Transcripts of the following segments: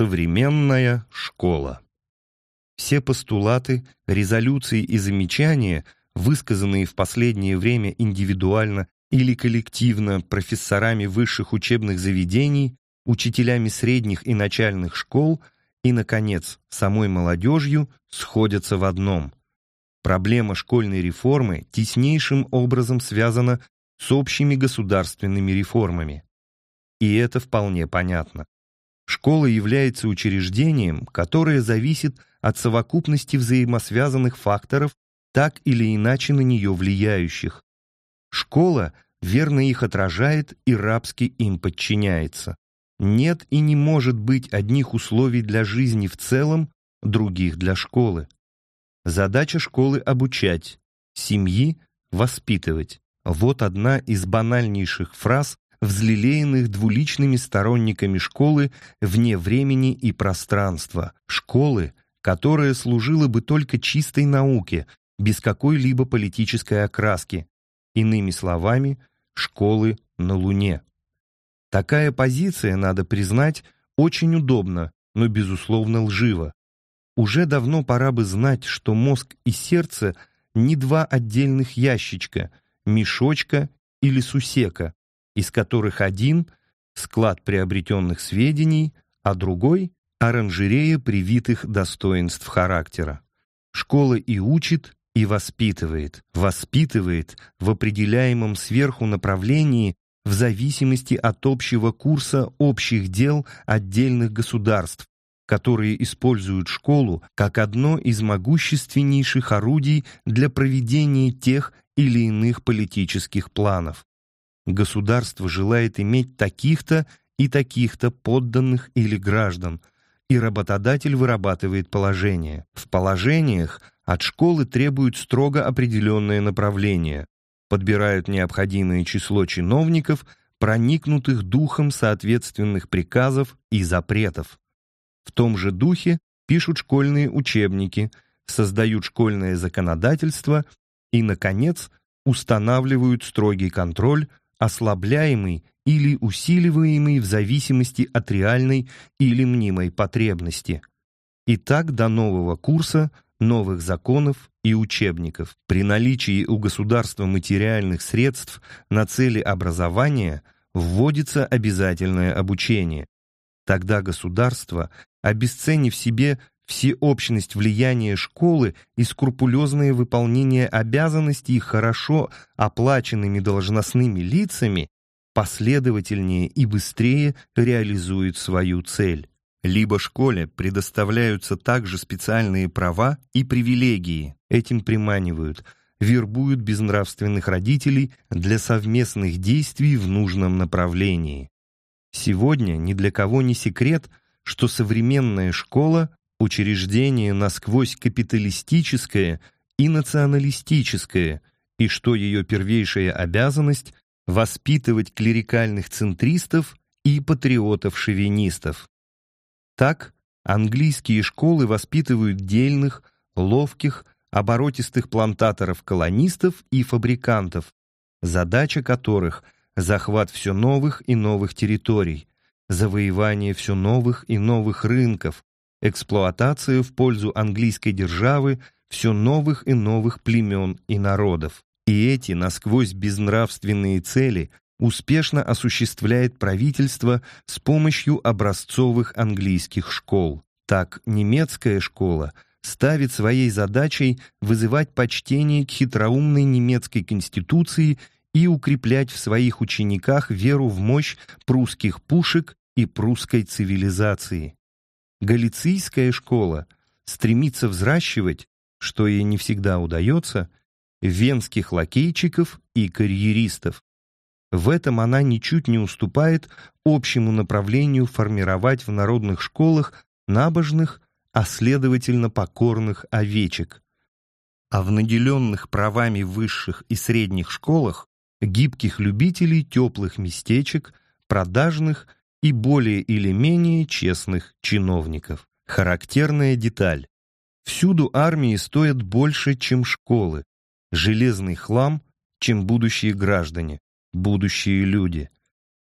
Современная школа. Все постулаты, резолюции и замечания, высказанные в последнее время индивидуально или коллективно профессорами высших учебных заведений, учителями средних и начальных школ и, наконец, самой молодежью, сходятся в одном. Проблема школьной реформы теснейшим образом связана с общими государственными реформами. И это вполне понятно. Школа является учреждением, которое зависит от совокупности взаимосвязанных факторов, так или иначе на нее влияющих. Школа верно их отражает и рабски им подчиняется. Нет и не может быть одних условий для жизни в целом, других для школы. Задача школы — обучать, семьи — воспитывать. Вот одна из банальнейших фраз, взлелеянных двуличными сторонниками школы вне времени и пространства, школы, которая служила бы только чистой науке, без какой-либо политической окраски, иными словами, школы на Луне. Такая позиция, надо признать, очень удобна, но, безусловно, лжива. Уже давно пора бы знать, что мозг и сердце не два отдельных ящичка, мешочка или сусека, из которых один — склад приобретенных сведений, а другой — оранжерея привитых достоинств характера. Школа и учит, и воспитывает, воспитывает в определяемом сверху направлении в зависимости от общего курса общих дел отдельных государств, которые используют школу как одно из могущественнейших орудий для проведения тех или иных политических планов. Государство желает иметь таких-то и таких-то подданных или граждан, и работодатель вырабатывает положение. В положениях от школы требуют строго определенное направление, подбирают необходимое число чиновников, проникнутых духом соответственных приказов и запретов. В том же духе пишут школьные учебники, создают школьное законодательство и, наконец, устанавливают строгий контроль ослабляемый или усиливаемый в зависимости от реальной или мнимой потребности. И так до нового курса, новых законов и учебников. При наличии у государства материальных средств на цели образования вводится обязательное обучение. Тогда государство, обесценив себе всеобщность влияния школы и скрупулезное выполнение обязанностей хорошо оплаченными должностными лицами последовательнее и быстрее реализует свою цель. Либо школе предоставляются также специальные права и привилегии, этим приманивают, вербуют безнравственных родителей для совместных действий в нужном направлении. Сегодня ни для кого не секрет, что современная школа учреждение насквозь капиталистическое и националистическое, и что ее первейшая обязанность — воспитывать клерикальных центристов и патриотов-шовинистов. Так, английские школы воспитывают дельных, ловких, оборотистых плантаторов-колонистов и фабрикантов, задача которых — захват все новых и новых территорий, завоевание все новых и новых рынков, эксплуатацию в пользу английской державы все новых и новых племен и народов. И эти насквозь безнравственные цели успешно осуществляет правительство с помощью образцовых английских школ. Так, немецкая школа ставит своей задачей вызывать почтение к хитроумной немецкой конституции и укреплять в своих учениках веру в мощь прусских пушек и прусской цивилизации. Галицийская школа стремится взращивать, что ей не всегда удается, венских лакейчиков и карьеристов. В этом она ничуть не уступает общему направлению формировать в народных школах набожных, а следовательно покорных овечек. А в наделенных правами высших и средних школах гибких любителей теплых местечек, продажных – и более или менее честных чиновников. Характерная деталь. Всюду армии стоят больше, чем школы. Железный хлам, чем будущие граждане, будущие люди.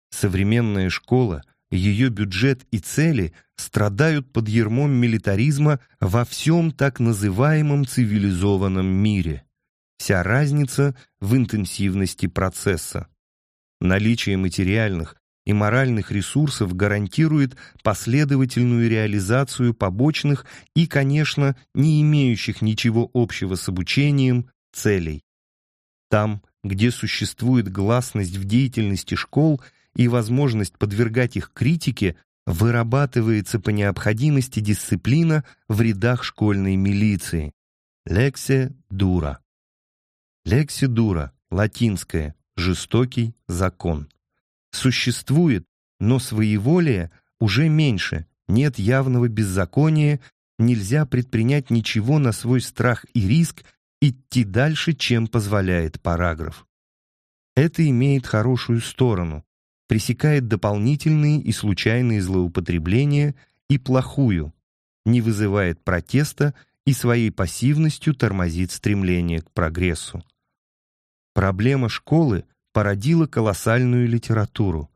Современная школа ее бюджет и цели страдают под ермом милитаризма во всем так называемом цивилизованном мире. Вся разница в интенсивности процесса. Наличие материальных и моральных ресурсов гарантирует последовательную реализацию побочных и, конечно, не имеющих ничего общего с обучением целей. Там, где существует гласность в деятельности школ и возможность подвергать их критике, вырабатывается по необходимости дисциплина в рядах школьной милиции. Лексе дура. Лексе дура, латинское, жестокий закон существует, но своеволие уже меньше, нет явного беззакония, нельзя предпринять ничего на свой страх и риск, идти дальше, чем позволяет параграф. Это имеет хорошую сторону, пресекает дополнительные и случайные злоупотребления и плохую, не вызывает протеста и своей пассивностью тормозит стремление к прогрессу. Проблема школы породила колоссальную литературу.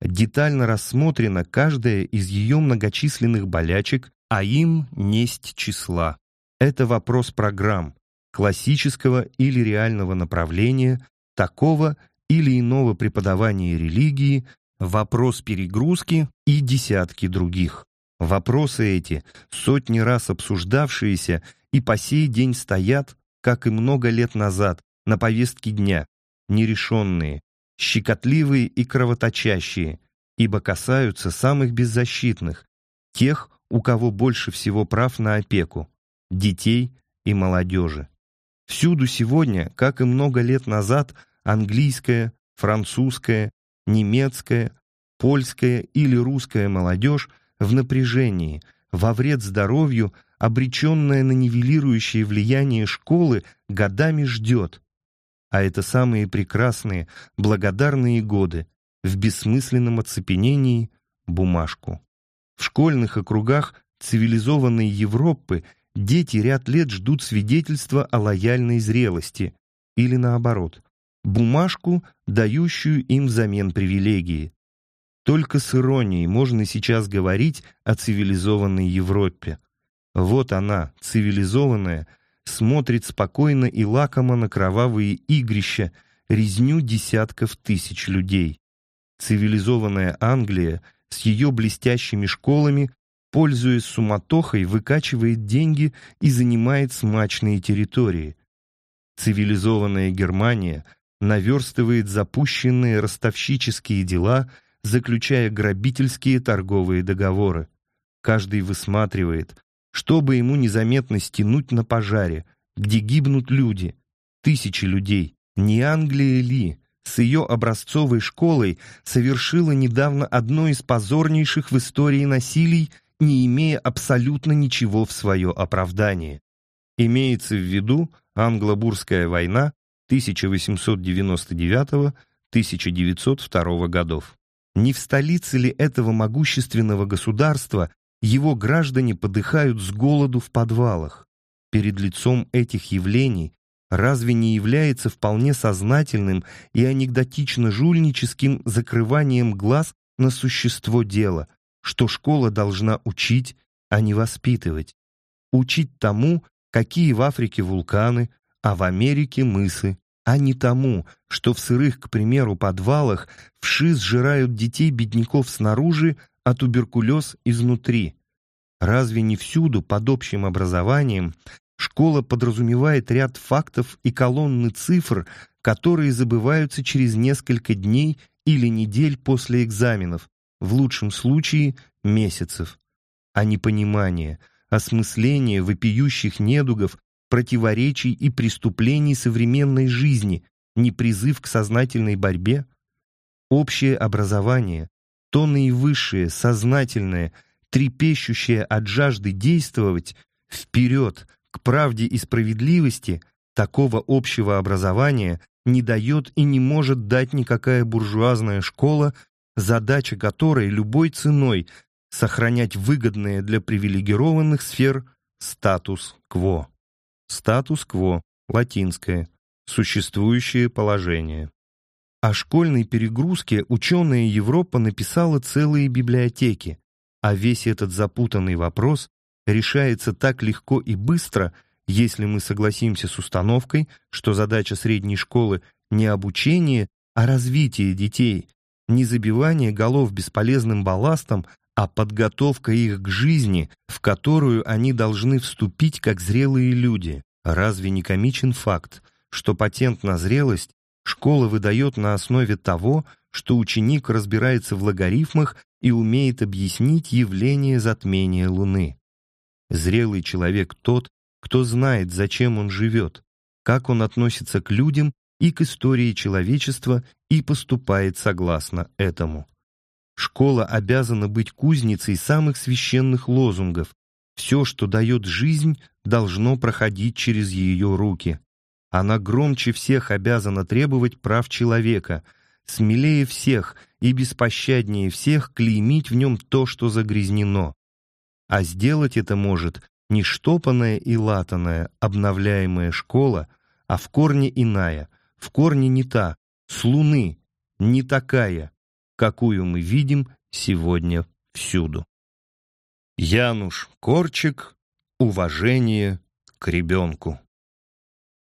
Детально рассмотрена каждая из ее многочисленных болячек, а им несть числа. Это вопрос программ, классического или реального направления, такого или иного преподавания религии, вопрос перегрузки и десятки других. Вопросы эти, сотни раз обсуждавшиеся и по сей день стоят, как и много лет назад, на повестке дня, нерешенные, щекотливые и кровоточащие, ибо касаются самых беззащитных, тех, у кого больше всего прав на опеку, детей и молодежи. Всюду сегодня, как и много лет назад, английская, французская, немецкая, польская или русская молодежь в напряжении, во вред здоровью, обреченная на нивелирующее влияние школы, годами ждет, а это самые прекрасные, благодарные годы, в бессмысленном оцепенении бумажку. В школьных округах цивилизованной Европы дети ряд лет ждут свидетельства о лояльной зрелости, или наоборот, бумажку, дающую им взамен привилегии. Только с иронией можно сейчас говорить о цивилизованной Европе. Вот она, цивилизованная, смотрит спокойно и лакомо на кровавые игрища, резню десятков тысяч людей. Цивилизованная Англия с ее блестящими школами, пользуясь суматохой, выкачивает деньги и занимает смачные территории. Цивилизованная Германия наверстывает запущенные ростовщические дела, заключая грабительские торговые договоры. Каждый высматривает, чтобы ему незаметно стянуть на пожаре, где гибнут люди, тысячи людей. Не Англия ли с ее образцовой школой совершила недавно одно из позорнейших в истории насилий, не имея абсолютно ничего в свое оправдание. Имеется в виду Англо-Бурская война 1899-1902 годов. Не в столице ли этого могущественного государства его граждане подыхают с голоду в подвалах. Перед лицом этих явлений разве не является вполне сознательным и анекдотично-жульническим закрыванием глаз на существо дела, что школа должна учить, а не воспитывать? Учить тому, какие в Африке вулканы, а в Америке мысы, а не тому, что в сырых, к примеру, подвалах вши сжирают детей бедняков снаружи, а туберкулез изнутри. Разве не всюду под общим образованием школа подразумевает ряд фактов и колонны цифр, которые забываются через несколько дней или недель после экзаменов, в лучшем случае месяцев, а непонимание, осмысление вопиющих недугов, противоречий и преступлений современной жизни, не призыв к сознательной борьбе? Общее образование, то наивысшее, сознательное, трепещущее от жажды действовать, вперед, к правде и справедливости, такого общего образования не дает и не может дать никакая буржуазная школа, задача которой любой ценой сохранять выгодное для привилегированных сфер статус-кво. Статус-кво, латинское, существующее положение. О школьной перегрузке ученая Европа написала целые библиотеки, а весь этот запутанный вопрос решается так легко и быстро, если мы согласимся с установкой, что задача средней школы не обучение, а развитие детей, не забивание голов бесполезным балластом, а подготовка их к жизни, в которую они должны вступить как зрелые люди. Разве не комичен факт, что патент на зрелость Школа выдает на основе того, что ученик разбирается в логарифмах и умеет объяснить явление затмения Луны. Зрелый человек тот, кто знает, зачем он живет, как он относится к людям и к истории человечества и поступает согласно этому. Школа обязана быть кузницей самых священных лозунгов. Все, что дает жизнь, должно проходить через ее руки. Она громче всех обязана требовать прав человека, смелее всех и беспощаднее всех клеймить в нем то, что загрязнено. А сделать это может не штопанная и латаная, обновляемая школа, а в корне иная, в корне не та, с луны, не такая, какую мы видим сегодня всюду. Януш Корчик «Уважение к ребенку».